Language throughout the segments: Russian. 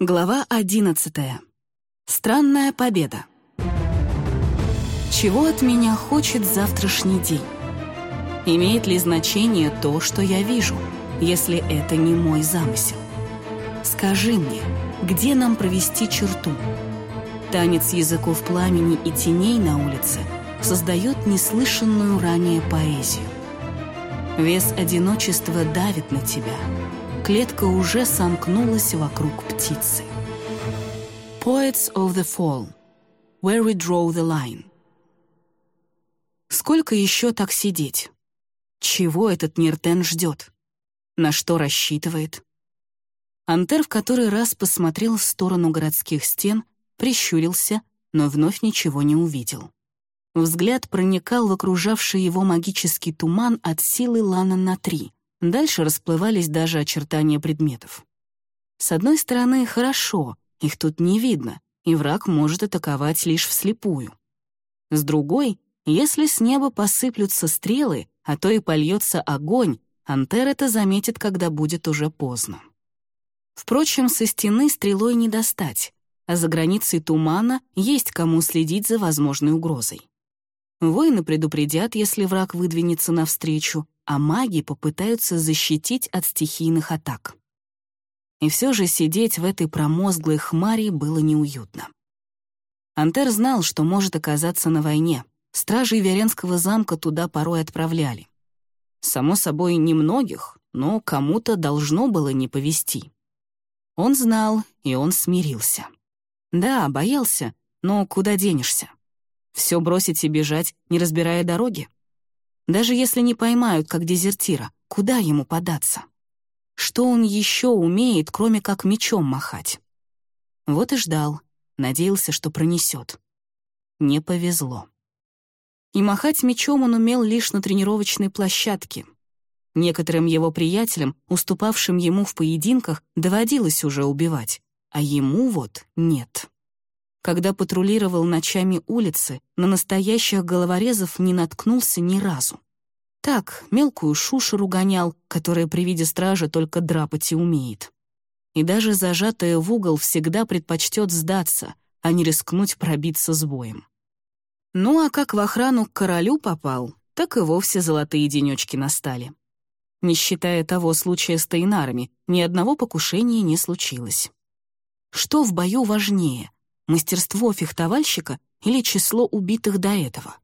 Глава 11. Странная победа. Чего от меня хочет завтрашний день? Имеет ли значение то, что я вижу, если это не мой замысел? Скажи мне, где нам провести черту? Танец языков пламени и теней на улице создает неслышанную ранее поэзию. Вес одиночества давит на тебя — клетка уже сомкнулась вокруг птицы. Poets of the Fall. Where we draw the line. Сколько еще так сидеть? Чего этот Ниртен ждет? На что рассчитывает? Антер в который раз посмотрел в сторону городских стен, прищурился, но вновь ничего не увидел. Взгляд проникал в окружавший его магический туман от силы Лана на три — Дальше расплывались даже очертания предметов. С одной стороны, хорошо, их тут не видно, и враг может атаковать лишь вслепую. С другой, если с неба посыплются стрелы, а то и польется огонь, Антер это заметит, когда будет уже поздно. Впрочем, со стены стрелой не достать, а за границей тумана есть кому следить за возможной угрозой. Воины предупредят, если враг выдвинется навстречу, а маги попытаются защитить от стихийных атак. И все же сидеть в этой промозглой хмари было неуютно. Антер знал, что может оказаться на войне. Стражей Веренского замка туда порой отправляли. Само собой, немногих, но кому-то должно было не повести. Он знал, и он смирился. Да, боялся, но куда денешься? Все бросить и бежать, не разбирая дороги? Даже если не поймают, как дезертира, куда ему податься? Что он еще умеет, кроме как мечом махать? Вот и ждал, надеялся, что пронесет. Не повезло. И махать мечом он умел лишь на тренировочной площадке. Некоторым его приятелям, уступавшим ему в поединках, доводилось уже убивать, а ему вот нет. Когда патрулировал ночами улицы, на настоящих головорезов не наткнулся ни разу. Так, мелкую шушеру гонял, которая при виде стража только драпать и умеет. И даже зажатая в угол всегда предпочтет сдаться, а не рискнуть пробиться с боем. Ну а как в охрану к королю попал, так и вовсе золотые денечки настали. Не считая того случая с тайнарами, ни одного покушения не случилось. Что в бою важнее — Мастерство фехтовальщика или число убитых до этого?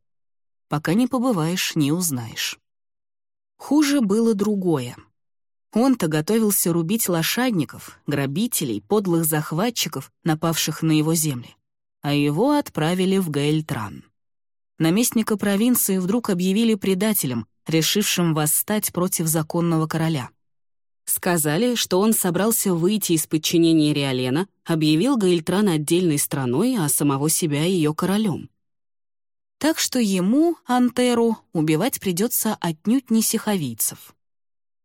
Пока не побываешь, не узнаешь. Хуже было другое. Он-то готовился рубить лошадников, грабителей, подлых захватчиков, напавших на его земли. А его отправили в Гаэльтран. Наместника провинции вдруг объявили предателем, решившим восстать против законного короля. Сказали, что он собрался выйти из подчинения Риолена, объявил Гаильтран отдельной страной, а самого себя ее королем. Так что ему, Антеру, убивать придется отнюдь не сиховийцев.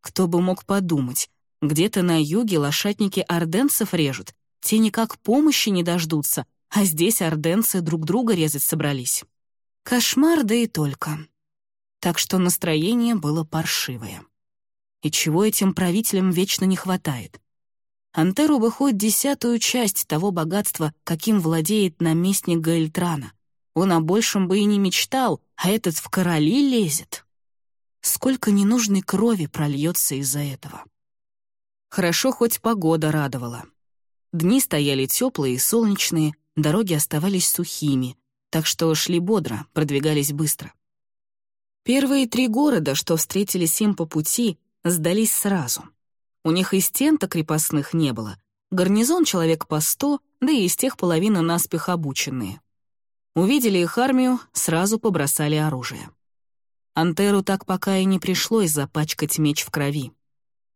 Кто бы мог подумать, где-то на юге лошадники орденцев режут, те никак помощи не дождутся, а здесь орденцы друг друга резать собрались. Кошмар, да и только. Так что настроение было паршивое. И чего этим правителям вечно не хватает? Антеру выходит десятую часть того богатства, каким владеет наместник Гаэльтрана. Он о большем бы и не мечтал, а этот в короли лезет. Сколько ненужной крови прольется из-за этого. Хорошо, хоть погода радовала. Дни стояли теплые и солнечные, дороги оставались сухими, так что шли бодро, продвигались быстро. Первые три города, что встретились им по пути, сдались сразу. У них и стен-то крепостных не было. Гарнизон человек по сто, да и из тех половина наспех обученные. Увидели их армию, сразу побросали оружие. Антеру так пока и не пришлось запачкать меч в крови.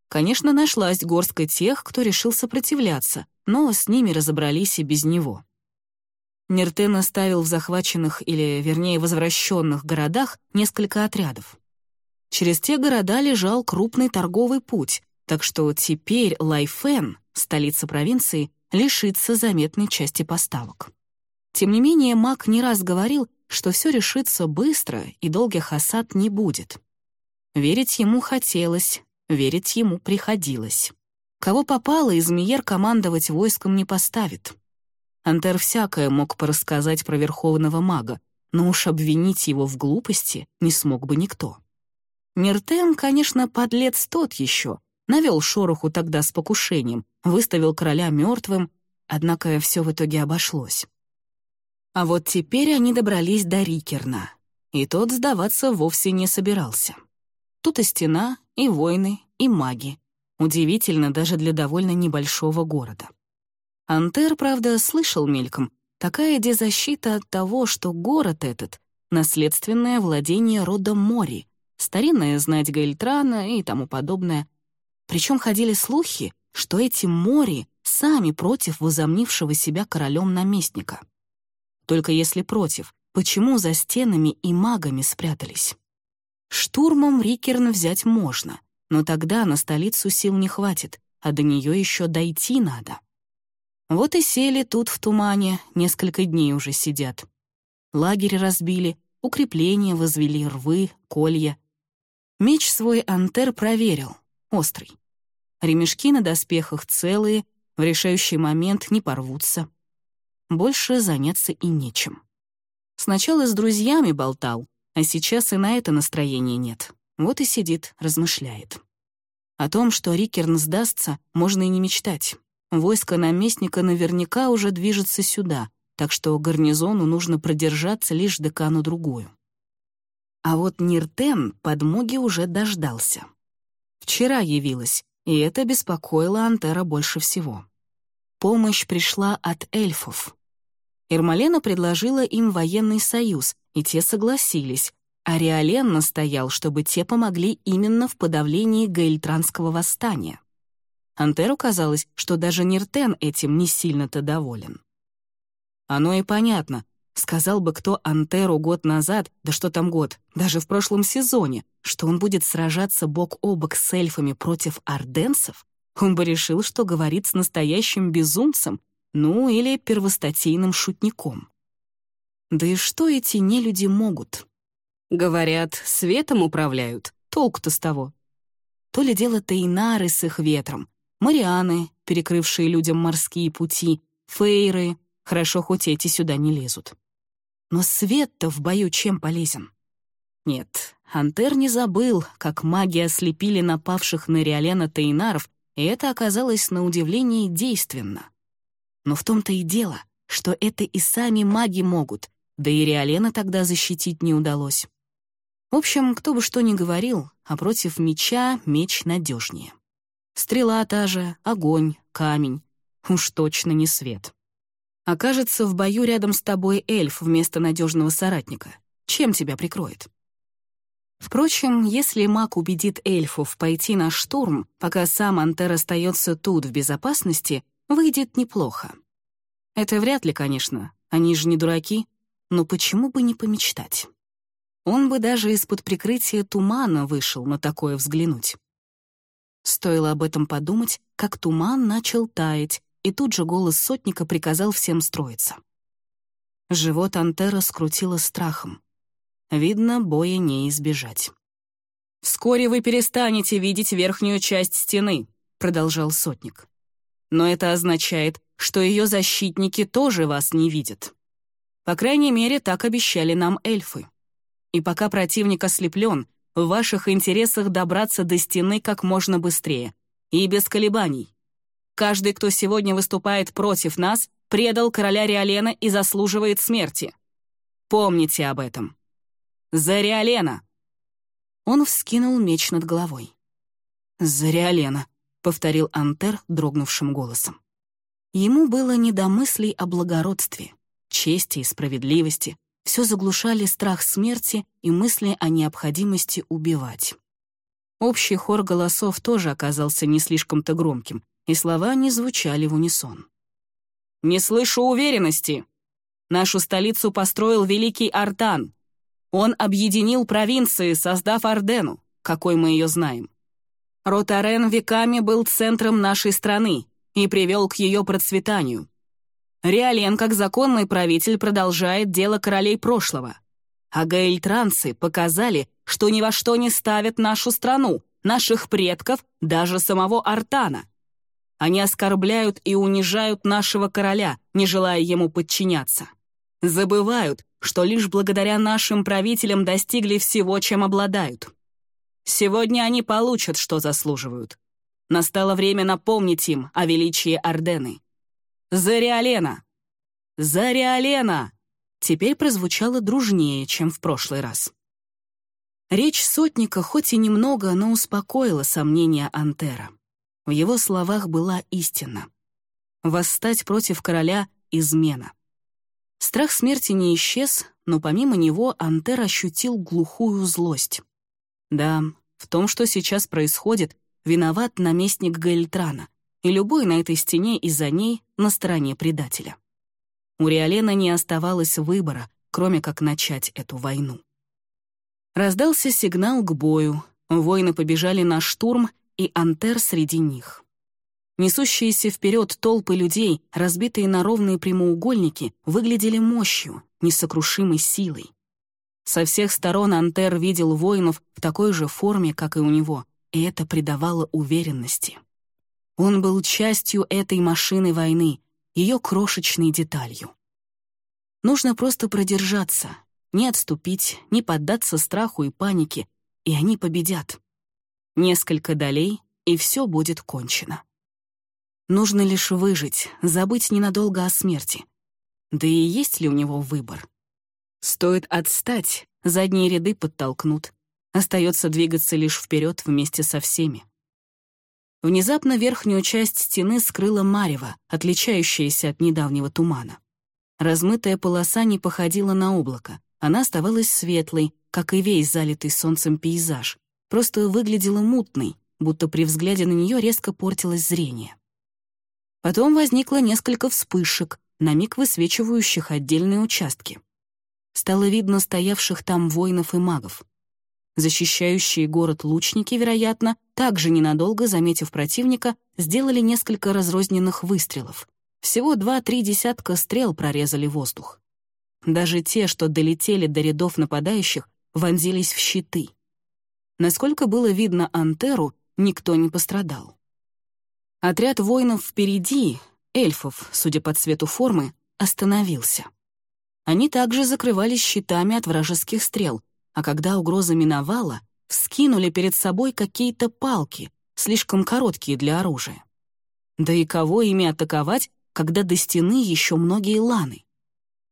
Конечно, нашлась горстка тех, кто решил сопротивляться, но с ними разобрались и без него. Ниртен оставил в захваченных или, вернее, возвращенных городах несколько отрядов. Через те города лежал крупный торговый путь, так что теперь Лайфен, столица провинции, лишится заметной части поставок. Тем не менее, Мак не раз говорил, что все решится быстро и долгих осад не будет. Верить ему хотелось, верить ему приходилось. Кого попало, Измиер командовать войском не поставит. Антер всякое мог порассказать про верховного мага, но уж обвинить его в глупости не смог бы никто. Нертен, конечно, подлец тот еще, навел шороху тогда с покушением, выставил короля мертвым, однако все в итоге обошлось. А вот теперь они добрались до Рикерна, и тот сдаваться вовсе не собирался. Тут и стена, и войны, и маги. Удивительно даже для довольно небольшого города. Антер, правда, слышал мельком, такая дезащита от того, что город этот — наследственное владение рода Мори, старинная знать Гальтрана и тому подобное. Причем ходили слухи, что эти Мори сами против возомнившего себя королем наместника. Только если против, почему за стенами и магами спрятались? Штурмом Рикерн взять можно, но тогда на столицу сил не хватит, а до нее еще дойти надо. Вот и сели тут в тумане, несколько дней уже сидят. Лагерь разбили, укрепления возвели, рвы, колья. Меч свой Антер проверил, острый. Ремешки на доспехах целые, в решающий момент не порвутся. Больше заняться и нечем. Сначала с друзьями болтал, а сейчас и на это настроения нет. Вот и сидит, размышляет. О том, что Рикерн сдастся, можно и не мечтать. Войско наместника наверняка уже движется сюда, так что гарнизону нужно продержаться лишь декану-другую. А вот Ниртен подмоги уже дождался. Вчера явилась, и это беспокоило Антера больше всего. Помощь пришла от эльфов. Эрмалена предложила им военный союз, и те согласились, а Риолен настоял, чтобы те помогли именно в подавлении гейльтранского восстания. Антеру казалось, что даже Ниртен этим не сильно-то доволен. Оно и понятно. Сказал бы кто Антеру год назад, да что там год, даже в прошлом сезоне, что он будет сражаться бок о бок с эльфами против орденцев, он бы решил, что говорит с настоящим безумцем ну или первостатейным шутником. Да и что эти нелюди могут? Говорят, светом управляют, толку-то с того. То ли дело Тейнары с их ветром, Марианы, перекрывшие людям морские пути, Фейры, хорошо хоть эти сюда не лезут. Но свет-то в бою чем полезен? Нет, Антер не забыл, как маги ослепили напавших на Риолена Тейнаров, и это оказалось на удивление действенно. Но в том-то и дело, что это и сами маги могут, да и Риолена тогда защитить не удалось. В общем, кто бы что ни говорил, а против меча меч надежнее. Стрела та же, огонь, камень. Уж точно не свет. Окажется в бою рядом с тобой эльф вместо надежного соратника. Чем тебя прикроет? Впрочем, если маг убедит эльфов пойти на штурм, пока сам Антер остается тут в безопасности, выйдет неплохо. Это вряд ли, конечно, они же не дураки, но почему бы не помечтать? Он бы даже из-под прикрытия тумана вышел на такое взглянуть. Стоило об этом подумать, как туман начал таять, и тут же голос сотника приказал всем строиться. Живот Антера скрутило страхом. Видно, боя не избежать. «Вскоре вы перестанете видеть верхнюю часть стены», — продолжал сотник но это означает, что ее защитники тоже вас не видят. По крайней мере, так обещали нам эльфы. И пока противник ослеплен, в ваших интересах добраться до стены как можно быстрее и без колебаний. Каждый, кто сегодня выступает против нас, предал короля Риолена и заслуживает смерти. Помните об этом. За Риолена!» Он вскинул меч над головой. «За Риолена!» повторил Антер дрогнувшим голосом. Ему было не до мыслей о благородстве, чести и справедливости. Все заглушали страх смерти и мысли о необходимости убивать. Общий хор голосов тоже оказался не слишком-то громким, и слова не звучали в унисон. «Не слышу уверенности. Нашу столицу построил великий Артан. Он объединил провинции, создав Ордену, какой мы ее знаем. Ротарен веками был центром нашей страны и привел к ее процветанию. Риален, как законный правитель, продолжает дело королей прошлого. А гаэльтранцы показали, что ни во что не ставят нашу страну, наших предков, даже самого Артана. Они оскорбляют и унижают нашего короля, не желая ему подчиняться. Забывают, что лишь благодаря нашим правителям достигли всего, чем обладают. Сегодня они получат, что заслуживают. Настало время напомнить им о величии Ордены. «Зариалена! Зариалена!» Теперь прозвучало дружнее, чем в прошлый раз. Речь сотника хоть и немного, но успокоила сомнения Антера. В его словах была истина. Восстать против короля — измена. Страх смерти не исчез, но помимо него Антер ощутил глухую злость. Да, в том, что сейчас происходит, виноват наместник Гельтрана, и любой на этой стене и за ней на стороне предателя. У Риолена не оставалось выбора, кроме как начать эту войну. Раздался сигнал к бою, воины побежали на штурм, и Антер среди них. Несущиеся вперед толпы людей, разбитые на ровные прямоугольники, выглядели мощью, несокрушимой силой. Со всех сторон Антер видел воинов в такой же форме, как и у него, и это придавало уверенности. Он был частью этой машины войны, ее крошечной деталью. Нужно просто продержаться, не отступить, не поддаться страху и панике, и они победят. Несколько долей, и все будет кончено. Нужно лишь выжить, забыть ненадолго о смерти. Да и есть ли у него выбор? Стоит отстать, задние ряды подтолкнут. Остается двигаться лишь вперед вместе со всеми. Внезапно верхнюю часть стены скрыла марево, отличающаяся от недавнего тумана. Размытая полоса не походила на облако, она оставалась светлой, как и весь залитый солнцем пейзаж, просто выглядела мутной, будто при взгляде на нее резко портилось зрение. Потом возникло несколько вспышек, на миг высвечивающих отдельные участки. Стало видно стоявших там воинов и магов. Защищающие город лучники, вероятно, также ненадолго, заметив противника, сделали несколько разрозненных выстрелов. Всего два-три десятка стрел прорезали воздух. Даже те, что долетели до рядов нападающих, вонзились в щиты — Насколько было видно Антеру, никто не пострадал. Отряд воинов впереди, эльфов, судя по цвету формы, остановился. Они также закрывались щитами от вражеских стрел, а когда угроза миновала, вскинули перед собой какие-то палки, слишком короткие для оружия. Да и кого ими атаковать, когда до стены еще многие ланы?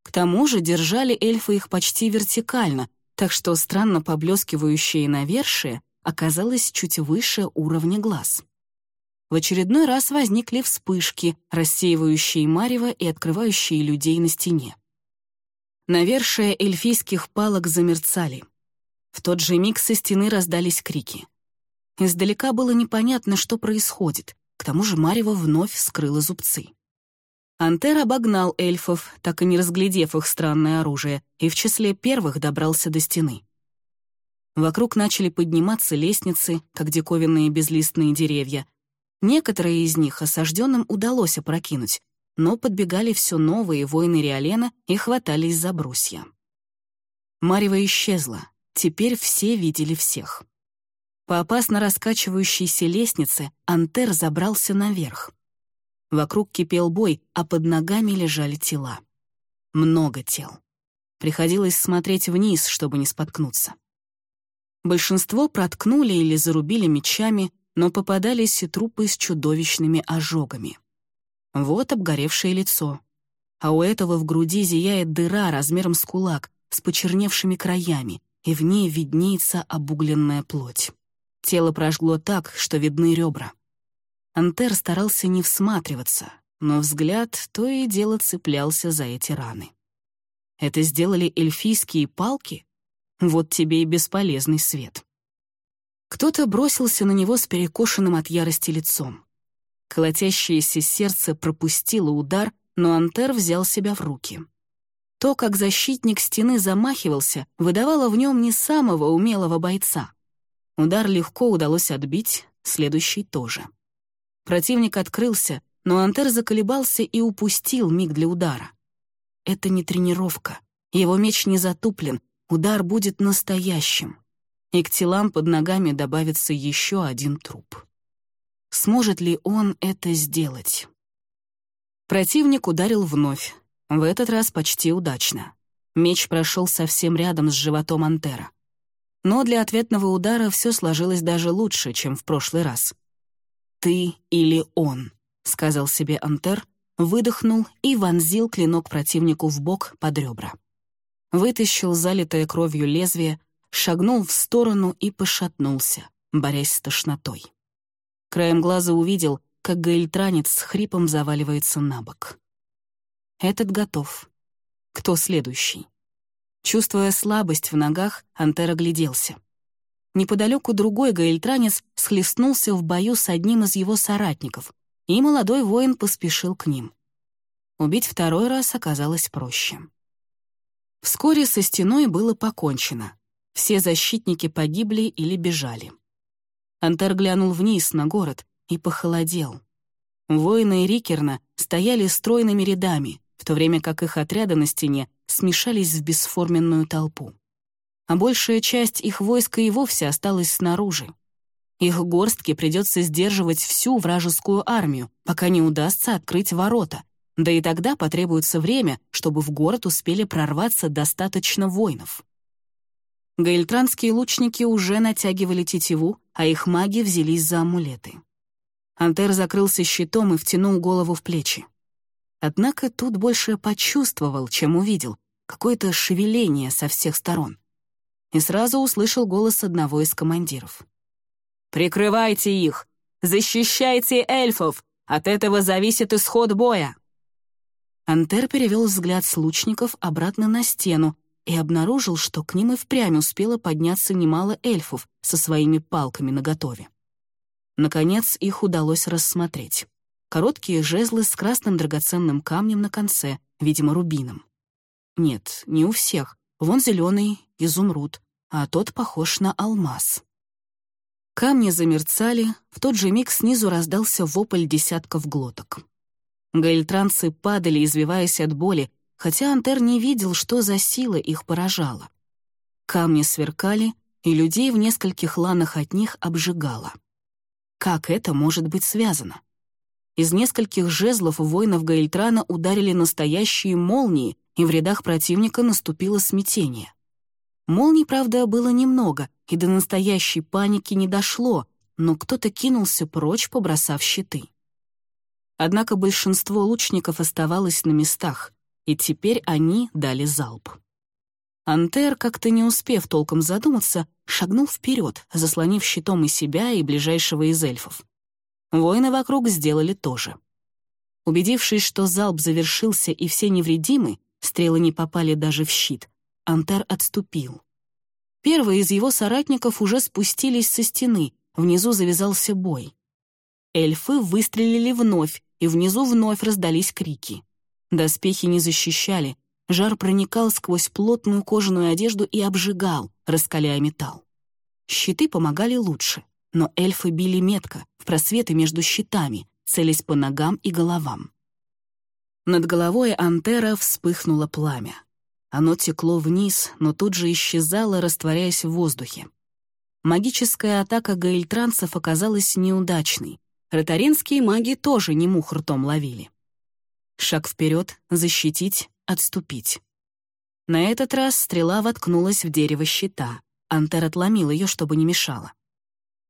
К тому же держали эльфы их почти вертикально, так что странно поблескивающее навершие оказалось чуть выше уровня глаз. В очередной раз возникли вспышки, рассеивающие марево и открывающие людей на стене. Навершие эльфийских палок замерцали. В тот же миг со стены раздались крики. Издалека было непонятно, что происходит, к тому же Марева вновь скрыла зубцы. Антер обогнал эльфов, так и не разглядев их странное оружие, и в числе первых добрался до стены. Вокруг начали подниматься лестницы, как диковинные безлистные деревья. Некоторые из них осажденным удалось опрокинуть, но подбегали все новые воины Риолена и хватались за брусья. Марева исчезла, теперь все видели всех. По опасно раскачивающейся лестнице Антер забрался наверх. Вокруг кипел бой, а под ногами лежали тела. Много тел. Приходилось смотреть вниз, чтобы не споткнуться. Большинство проткнули или зарубили мечами, но попадались и трупы с чудовищными ожогами. Вот обгоревшее лицо. А у этого в груди зияет дыра размером с кулак, с почерневшими краями, и в ней виднеется обугленная плоть. Тело прожгло так, что видны ребра. Антер старался не всматриваться, но взгляд то и дело цеплялся за эти раны. Это сделали эльфийские палки? Вот тебе и бесполезный свет. Кто-то бросился на него с перекошенным от ярости лицом. Колотящееся сердце пропустило удар, но Антер взял себя в руки. То, как защитник стены замахивался, выдавало в нем не самого умелого бойца. Удар легко удалось отбить, следующий тоже. Противник открылся, но Антер заколебался и упустил миг для удара. Это не тренировка. Его меч не затуплен, удар будет настоящим. И к телам под ногами добавится еще один труп. Сможет ли он это сделать? Противник ударил вновь, в этот раз почти удачно. Меч прошел совсем рядом с животом Антера. Но для ответного удара все сложилось даже лучше, чем в прошлый раз. «Ты или он», — сказал себе Антер, выдохнул и вонзил клинок противнику в бок под ребра. Вытащил залитое кровью лезвие, шагнул в сторону и пошатнулся, борясь с тошнотой. Краем глаза увидел, как гаильтранец с хрипом заваливается на бок. Этот готов. Кто следующий? Чувствуя слабость в ногах, Антер огляделся. Неподалеку другой гаильтранец схлестнулся в бою с одним из его соратников, и молодой воин поспешил к ним. Убить второй раз оказалось проще. Вскоре со стеной было покончено. Все защитники погибли или бежали. Антер глянул вниз на город и похолодел. Воины Рикерна стояли стройными рядами, в то время как их отряды на стене смешались в бесформенную толпу. А большая часть их войска и вовсе осталась снаружи. Их горстке придется сдерживать всю вражескую армию, пока не удастся открыть ворота, да и тогда потребуется время, чтобы в город успели прорваться достаточно воинов. Гаильтранские лучники уже натягивали тетиву, а их маги взялись за амулеты. Антер закрылся щитом и втянул голову в плечи. Однако тут больше почувствовал, чем увидел, какое-то шевеление со всех сторон. И сразу услышал голос одного из командиров. «Прикрывайте их! Защищайте эльфов! От этого зависит исход боя!» Антер перевел взгляд с лучников обратно на стену и обнаружил, что к ним и впрямь успело подняться немало эльфов со своими палками наготове. Наконец, их удалось рассмотреть. Короткие жезлы с красным драгоценным камнем на конце, видимо, рубином. Нет, не у всех. Вон зеленый, изумруд, а тот похож на алмаз. Камни замерцали, в тот же миг снизу раздался вопль десятков глоток. Гаильтранцы падали, извиваясь от боли, хотя Антер не видел, что за сила их поражала. Камни сверкали, и людей в нескольких ланах от них обжигало. Как это может быть связано? Из нескольких жезлов воинов Гаильтрана ударили настоящие молнии, и в рядах противника наступило смятение. Молний, правда, было немного, и до настоящей паники не дошло, но кто-то кинулся прочь, побросав щиты. Однако большинство лучников оставалось на местах, и теперь они дали залп. Антер, как-то не успев толком задуматься, шагнул вперед, заслонив щитом и себя, и ближайшего из эльфов. Воины вокруг сделали то же. Убедившись, что залп завершился и все невредимы, стрелы не попали даже в щит, Антар отступил. Первые из его соратников уже спустились со стены, внизу завязался бой. Эльфы выстрелили вновь, и внизу вновь раздались крики. Доспехи не защищали, жар проникал сквозь плотную кожаную одежду и обжигал, раскаляя металл. Щиты помогали лучше, но эльфы били метко, в просветы между щитами, целясь по ногам и головам. Над головой Антера вспыхнуло пламя. Оно текло вниз, но тут же исчезало, растворяясь в воздухе. Магическая атака гаильтранцев оказалась неудачной. Ротаринские маги тоже не мух ртом ловили. Шаг вперед, защитить, отступить. На этот раз стрела воткнулась в дерево щита. Антер отломил ее, чтобы не мешала.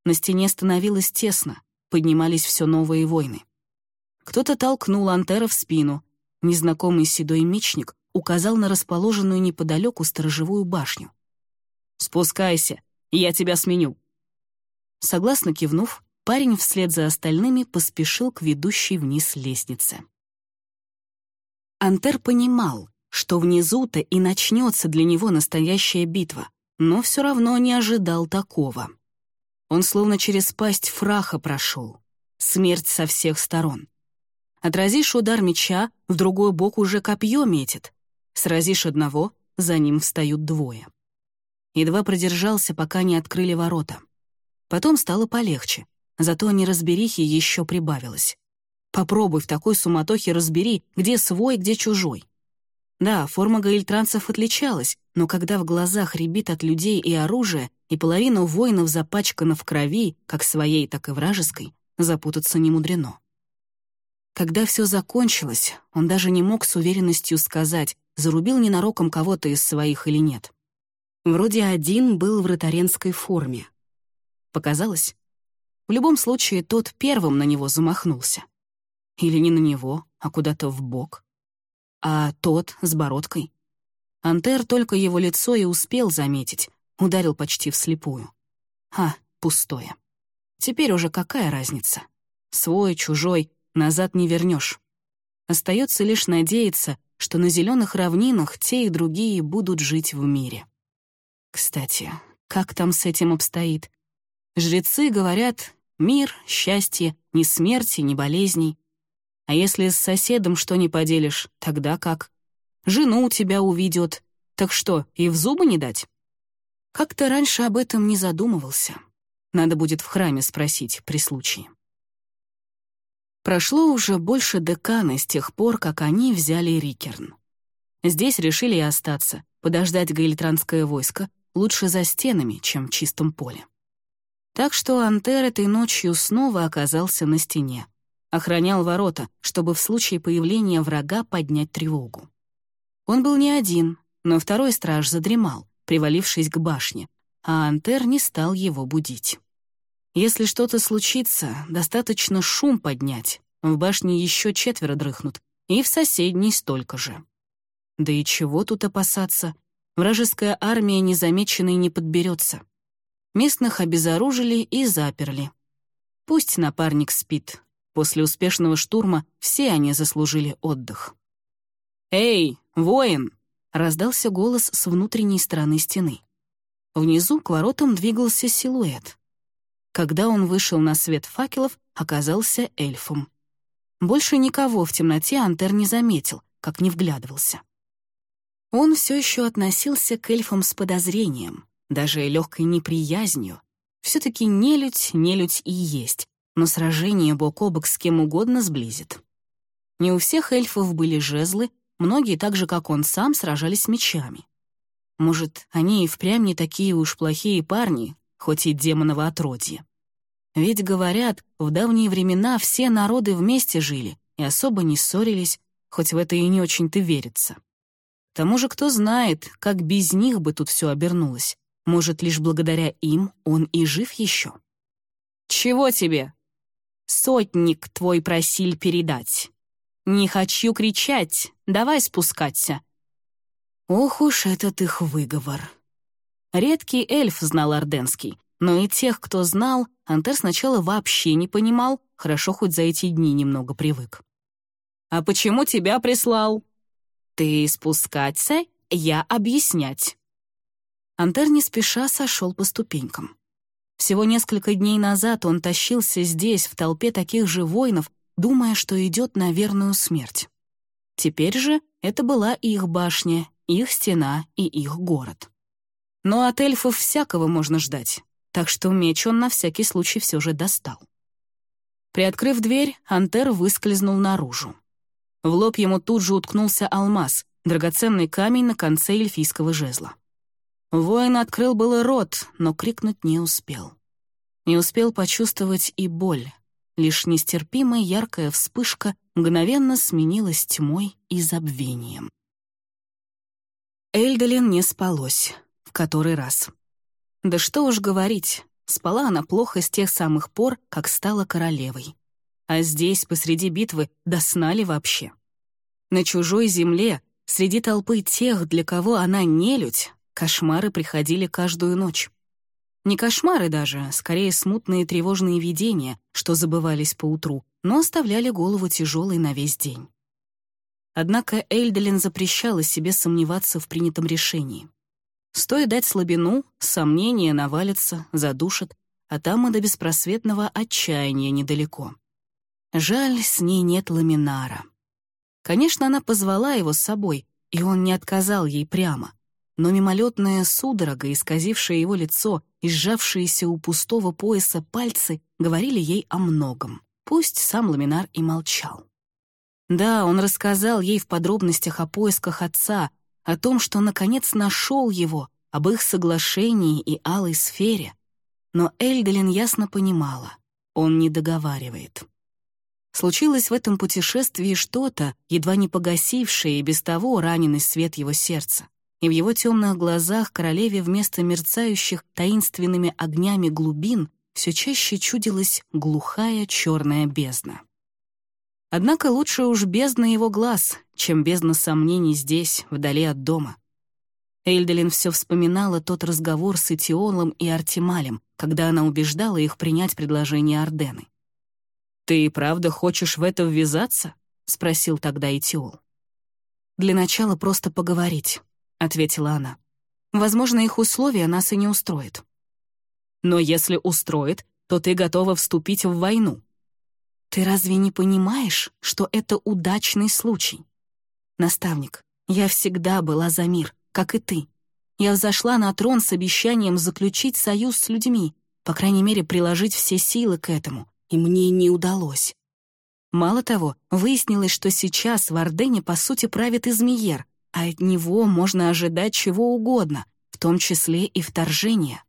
На стене становилось тесно, поднимались все новые войны. Кто-то толкнул Антера в спину. Незнакомый седой мечник указал на расположенную неподалеку сторожевую башню. «Спускайся, я тебя сменю». Согласно кивнув, парень вслед за остальными поспешил к ведущей вниз лестнице. Антер понимал, что внизу-то и начнется для него настоящая битва, но все равно не ожидал такого. Он словно через пасть фраха прошел. Смерть со всех сторон. Отразишь удар меча, в другой бок уже копье метит. Сразишь одного, за ним встают двое. Едва продержался, пока не открыли ворота. Потом стало полегче, зато неразберихи еще прибавилось. Попробуй в такой суматохе разбери, где свой, где чужой. Да, форма гаильтранцев отличалась, но когда в глазах рябит от людей и оружия, и половина воинов запачкана в крови, как своей, так и вражеской, запутаться не мудрено. Когда все закончилось, он даже не мог с уверенностью сказать, зарубил ненароком кого-то из своих или нет. Вроде один был в ротаренской форме. Показалось? В любом случае, тот первым на него замахнулся. Или не на него, а куда-то в бок. А тот с бородкой. Антер только его лицо и успел заметить, ударил почти вслепую. А, пустое. Теперь уже какая разница? Свой, чужой, назад не вернешь. Остается лишь надеяться, что на зеленых равнинах те и другие будут жить в мире. Кстати, как там с этим обстоит? Жрецы говорят «мир, счастье, ни смерти, ни болезней». А если с соседом что не поделишь, тогда как? Жену у тебя увидят. Так что, и в зубы не дать? Как-то раньше об этом не задумывался. Надо будет в храме спросить при случае. Прошло уже больше декана с тех пор, как они взяли Рикерн. Здесь решили и остаться, подождать гаэльтранское войско, лучше за стенами, чем в чистом поле. Так что Антер этой ночью снова оказался на стене. Охранял ворота, чтобы в случае появления врага поднять тревогу. Он был не один, но второй страж задремал, привалившись к башне, а Антер не стал его будить. Если что-то случится, достаточно шум поднять. В башне еще четверо дрыхнут, и в соседней столько же. Да и чего тут опасаться? Вражеская армия незамеченной не подберется. Местных обезоружили и заперли. Пусть напарник спит. После успешного штурма все они заслужили отдых. «Эй, воин!» — раздался голос с внутренней стороны стены. Внизу к воротам двигался силуэт. Когда он вышел на свет факелов, оказался эльфом. Больше никого в темноте Антер не заметил, как не вглядывался. Он все еще относился к эльфам с подозрением, даже легкой неприязнью. Все-таки нелюдь, нелюдь и есть, но сражение бок о бок с кем угодно сблизит. Не у всех эльфов были жезлы, многие так же, как он сам, сражались мечами. Может, они и впрямь не такие уж плохие парни, хоть и демоново отродье. Ведь, говорят, в давние времена все народы вместе жили и особо не ссорились, хоть в это и не очень-то верится. К тому же кто знает, как без них бы тут все обернулось. Может, лишь благодаря им он и жив еще. «Чего тебе?» «Сотник твой просил передать. Не хочу кричать, давай спускаться». Ох уж этот их выговор. Редкий эльф знал Орденский, но и тех, кто знал, Антер сначала вообще не понимал, хорошо хоть за эти дни немного привык. «А почему тебя прислал?» «Ты спускаться, я объяснять». Антер не спеша сошел по ступенькам. Всего несколько дней назад он тащился здесь, в толпе таких же воинов, думая, что идет на верную смерть. Теперь же это была их башня, их стена и их город. Но от эльфов всякого можно ждать, так что меч он на всякий случай все же достал. Приоткрыв дверь, Антер выскользнул наружу. В лоб ему тут же уткнулся алмаз, драгоценный камень на конце эльфийского жезла. Воин открыл было рот, но крикнуть не успел. Не успел почувствовать и боль. Лишь нестерпимая яркая вспышка мгновенно сменилась тьмой и забвением. Эльдолин не спалось который раз. Да что уж говорить, спала она плохо с тех самых пор, как стала королевой. А здесь, посреди битвы, до сна ли вообще? На чужой земле, среди толпы тех, для кого она нелюдь, кошмары приходили каждую ночь. Не кошмары даже, скорее смутные тревожные видения, что забывались поутру, но оставляли голову тяжелой на весь день. Однако Эльделин запрещала себе сомневаться в принятом решении. Стоит дать слабину, сомнения навалятся, задушат, а там и до беспросветного отчаяния недалеко. Жаль, с ней нет ламинара. Конечно, она позвала его с собой, и он не отказал ей прямо. Но мимолетная судорога, исказившая его лицо и сжавшиеся у пустого пояса пальцы, говорили ей о многом. Пусть сам ламинар и молчал. Да, он рассказал ей в подробностях о поисках отца, о том, что наконец нашел его, об их соглашении и алой сфере. Но Эльделин ясно понимала, он не договаривает. Случилось в этом путешествии что-то, едва не погасившее и без того раненый свет его сердца, и в его темных глазах королеве вместо мерцающих таинственными огнями глубин все чаще чудилась глухая черная бездна. Однако лучше уж бездна его глаз, чем бездна сомнений здесь, вдали от дома. Эйльделин все вспоминала тот разговор с Этиолом и Артемалем, когда она убеждала их принять предложение Ордены. «Ты и правда хочешь в это ввязаться?» — спросил тогда Этиол. «Для начала просто поговорить», — ответила она. «Возможно, их условия нас и не устроят». «Но если устроит, то ты готова вступить в войну». «Ты разве не понимаешь, что это удачный случай?» «Наставник, я всегда была за мир, как и ты. Я взошла на трон с обещанием заключить союз с людьми, по крайней мере, приложить все силы к этому, и мне не удалось. Мало того, выяснилось, что сейчас в Ордене по сути правит Измиер, а от него можно ожидать чего угодно, в том числе и вторжения.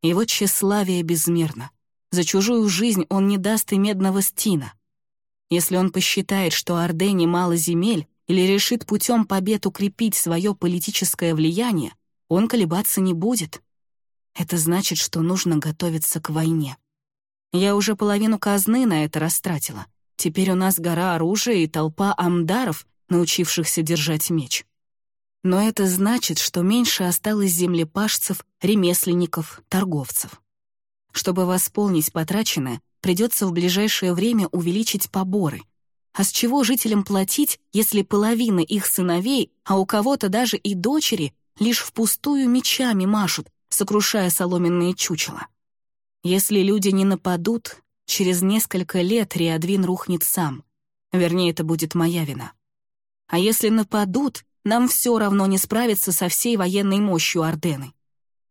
Его тщеславие безмерно. За чужую жизнь он не даст и медного стина. Если он посчитает, что Ордене мало земель, или решит путем побед укрепить свое политическое влияние, он колебаться не будет. Это значит, что нужно готовиться к войне. Я уже половину казны на это растратила. Теперь у нас гора оружия и толпа амдаров, научившихся держать меч. Но это значит, что меньше осталось землепашцев, ремесленников, торговцев. Чтобы восполнить потраченное, придется в ближайшее время увеличить поборы — а с чего жителям платить, если половина их сыновей, а у кого-то даже и дочери, лишь впустую мечами машут, сокрушая соломенные чучела? Если люди не нападут, через несколько лет Риадвин рухнет сам. Вернее, это будет моя вина. А если нападут, нам все равно не справиться со всей военной мощью Ордены.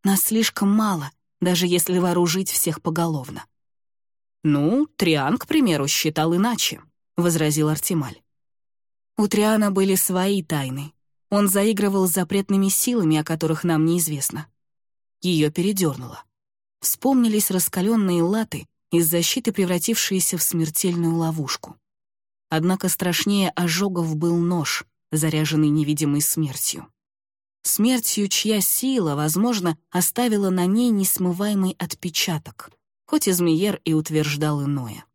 Нас слишком мало, даже если вооружить всех поголовно. Ну, Триан, к примеру, считал иначе. — возразил Артемаль. У Триана были свои тайны. Он заигрывал с запретными силами, о которых нам неизвестно. Ее передернуло. Вспомнились раскаленные латы, из защиты превратившиеся в смертельную ловушку. Однако страшнее ожогов был нож, заряженный невидимой смертью. Смертью, чья сила, возможно, оставила на ней несмываемый отпечаток, хоть Измеер и утверждал иное.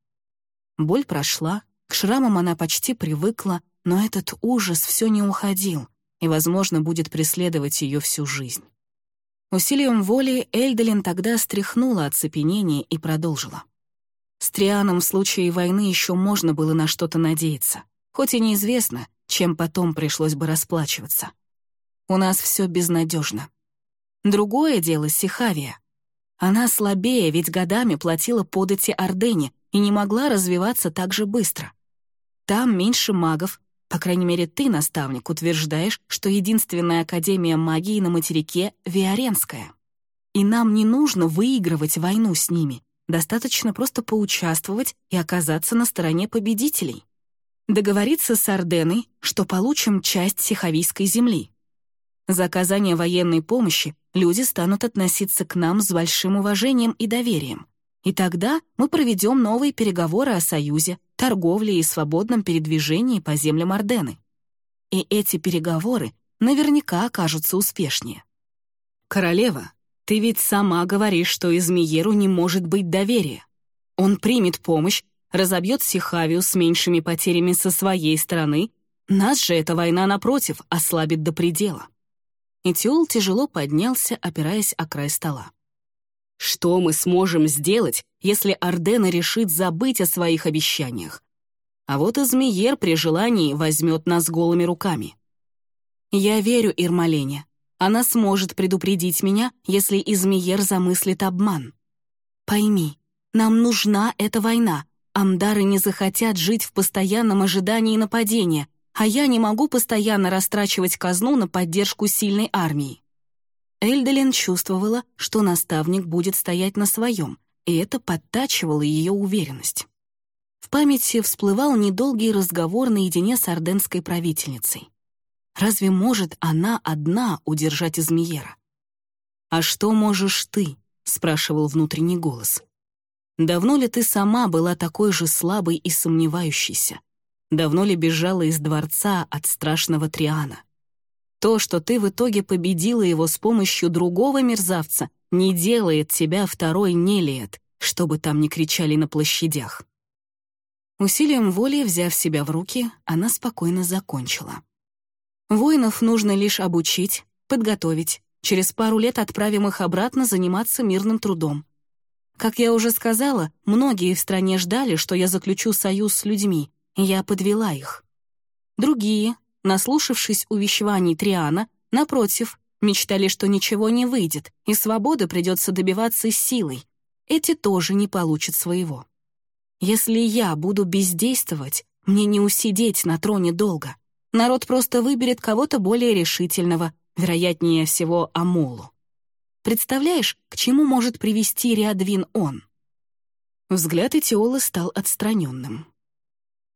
Боль прошла, к шрамам она почти привыкла, но этот ужас все не уходил и, возможно, будет преследовать ее всю жизнь. Усилием воли Эльдалин тогда стряхнула оцепенение и продолжила. С Трианом в случае войны еще можно было на что-то надеяться, хоть и неизвестно, чем потом пришлось бы расплачиваться. У нас все безнадежно. Другое дело — Сихавия. Она слабее, ведь годами платила подати Ордене и не могла развиваться так же быстро. Там меньше магов. По крайней мере, ты, наставник, утверждаешь, что единственная Академия магии на материке — Виоренская. И нам не нужно выигрывать войну с ними. Достаточно просто поучаствовать и оказаться на стороне победителей. Договориться с Орденой, что получим часть Сихавийской земли. За оказание военной помощи люди станут относиться к нам с большим уважением и доверием. И тогда мы проведем новые переговоры о союзе, торговле и свободном передвижении по землям Ордены. И эти переговоры наверняка окажутся успешнее. «Королева, ты ведь сама говоришь, что Измиеру не может быть доверия. Он примет помощь, разобьет Сихавию с меньшими потерями со своей стороны, нас же эта война, напротив, ослабит до предела». Этиол тяжело поднялся, опираясь о край стола. Что мы сможем сделать, если Ордена решит забыть о своих обещаниях? А вот Измиер при желании возьмет нас голыми руками. Я верю Ирмалене. Она сможет предупредить меня, если Измиер замыслит обман. Пойми, нам нужна эта война. Амдары не захотят жить в постоянном ожидании нападения, а я не могу постоянно растрачивать казну на поддержку сильной армии. Эльделин чувствовала, что наставник будет стоять на своем, и это подтачивало ее уверенность. В памяти всплывал недолгий разговор наедине с орденской правительницей. Разве может она одна удержать Измиера? «А что можешь ты?» — спрашивал внутренний голос. Давно ли ты сама была такой же слабой и сомневающейся? Давно ли бежала из дворца от страшного Триана? То, что ты в итоге победила его с помощью другого мерзавца, не делает тебя второй Нелиет, чтобы там не кричали на площадях. Усилием воли, взяв себя в руки, она спокойно закончила. Воинов нужно лишь обучить, подготовить. Через пару лет отправим их обратно заниматься мирным трудом. Как я уже сказала, многие в стране ждали, что я заключу союз с людьми, я подвела их. Другие, наслушавшись увещеваний Триана, напротив, мечтали, что ничего не выйдет, и свободы придется добиваться силой. Эти тоже не получат своего. Если я буду бездействовать, мне не усидеть на троне долго. Народ просто выберет кого-то более решительного, вероятнее всего, Амолу. Представляешь, к чему может привести Риадвин он? Взгляд Этиолы стал отстраненным.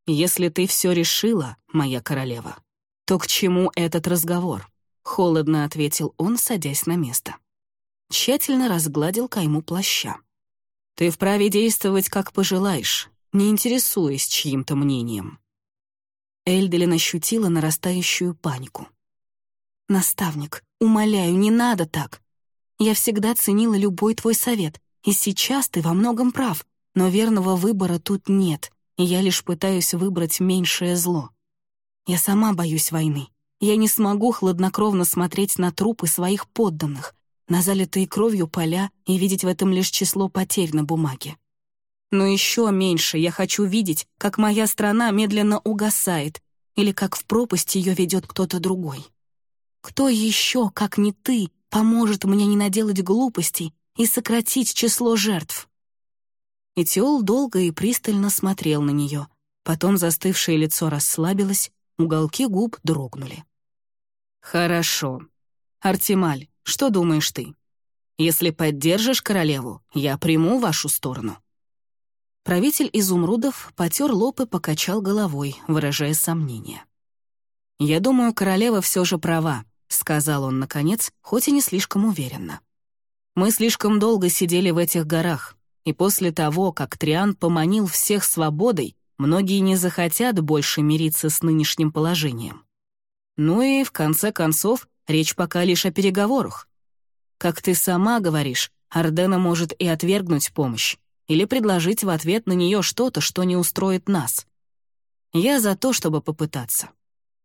«Если ты все решила, моя королева, то к чему этот разговор?» — холодно ответил он, садясь на место. Тщательно разгладил кайму плаща. Ты вправе действовать, как пожелаешь, не интересуясь чьим-то мнением». Эльделин ощутила нарастающую панику. «Наставник, умоляю, не надо так. Я всегда ценила любой твой совет, и сейчас ты во многом прав, но верного выбора тут нет, и я лишь пытаюсь выбрать меньшее зло. Я сама боюсь войны. Я не смогу хладнокровно смотреть на трупы своих подданных, на залитые кровью поля и видеть в этом лишь число потерь на бумаге. Но еще меньше я хочу видеть, как моя страна медленно угасает или как в пропасть ее ведет кто-то другой. Кто еще, как не ты, поможет мне не наделать глупостей и сократить число жертв? Этиол долго и пристально смотрел на нее, потом застывшее лицо расслабилось, уголки губ дрогнули. «Хорошо. Артемаль, что думаешь ты? Если поддержишь королеву, я приму вашу сторону». Правитель изумрудов потер лоб и покачал головой, выражая сомнение. «Я думаю, королева все же права», — сказал он, наконец, хоть и не слишком уверенно. «Мы слишком долго сидели в этих горах, и после того, как Триан поманил всех свободой, многие не захотят больше мириться с нынешним положением. Ну и, в конце концов, Речь пока лишь о переговорах. Как ты сама говоришь, Ардена может и отвергнуть помощь, или предложить в ответ на нее что-то, что не устроит нас. Я за то, чтобы попытаться.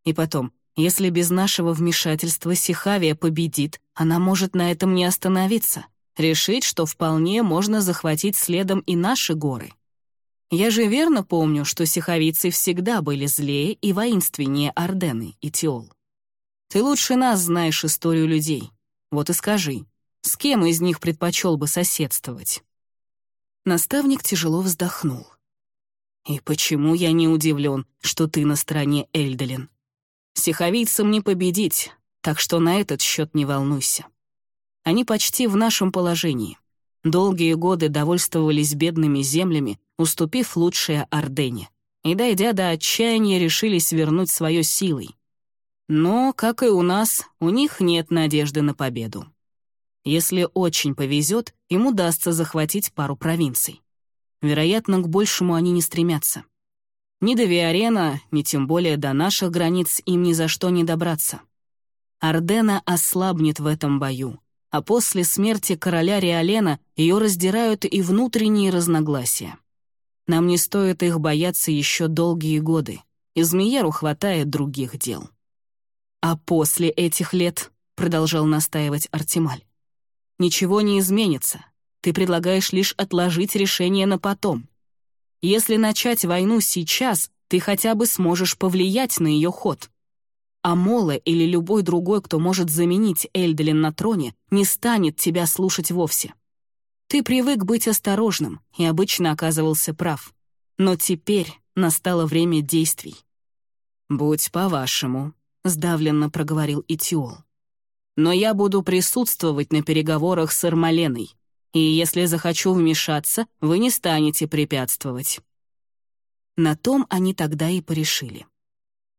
И потом, если без нашего вмешательства Сихавия победит, она может на этом не остановиться, решить, что вполне можно захватить следом и наши горы. Я же верно помню, что сихавийцы всегда были злее и воинственнее Ордены и Тиол. Ты лучше нас знаешь историю людей. Вот и скажи, с кем из них предпочел бы соседствовать?» Наставник тяжело вздохнул. «И почему я не удивлен, что ты на стороне Эльделин? Сиховицам не победить, так что на этот счет не волнуйся. Они почти в нашем положении. Долгие годы довольствовались бедными землями, уступив лучшее Ордене, и, дойдя до отчаяния, решились вернуть свое силой. Но, как и у нас, у них нет надежды на победу. Если очень повезет, им удастся захватить пару провинций. Вероятно, к большему они не стремятся. Ни до Виарена, ни тем более до наших границ им ни за что не добраться. Ардена ослабнет в этом бою, а после смерти короля Риалена ее раздирают и внутренние разногласия. Нам не стоит их бояться еще долгие годы. Измееру хватает других дел. «А после этих лет», — продолжал настаивать Артемаль, «ничего не изменится. Ты предлагаешь лишь отложить решение на потом. Если начать войну сейчас, ты хотя бы сможешь повлиять на ее ход. А Мола или любой другой, кто может заменить Эльделин на троне, не станет тебя слушать вовсе. Ты привык быть осторожным и обычно оказывался прав. Но теперь настало время действий. «Будь по-вашему», сдавленно проговорил Итиол. «Но я буду присутствовать на переговорах с Армаленой, и если захочу вмешаться, вы не станете препятствовать». На том они тогда и порешили.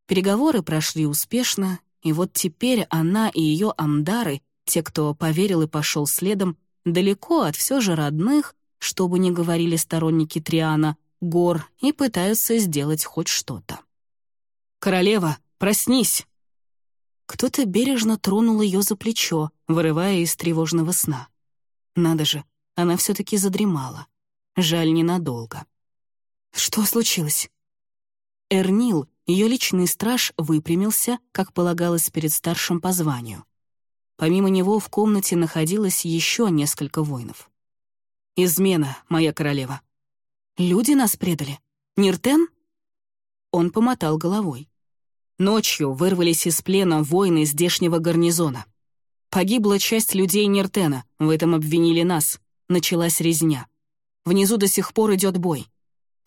Переговоры прошли успешно, и вот теперь она и ее амдары, те, кто поверил и пошел следом, далеко от все же родных, что бы ни говорили сторонники Триана, гор и пытаются сделать хоть что-то. «Королева, проснись!» Кто-то бережно тронул ее за плечо, вырывая из тревожного сна. Надо же, она все-таки задремала. Жаль, ненадолго. Что случилось? Эрнил, ее личный страж, выпрямился, как полагалось перед старшим по званию. Помимо него в комнате находилось еще несколько воинов. «Измена, моя королева». «Люди нас предали? Ниртен?» Он помотал головой. Ночью вырвались из плена воины здешнего гарнизона. Погибла часть людей Ниртена, в этом обвинили нас. Началась резня. Внизу до сих пор идет бой.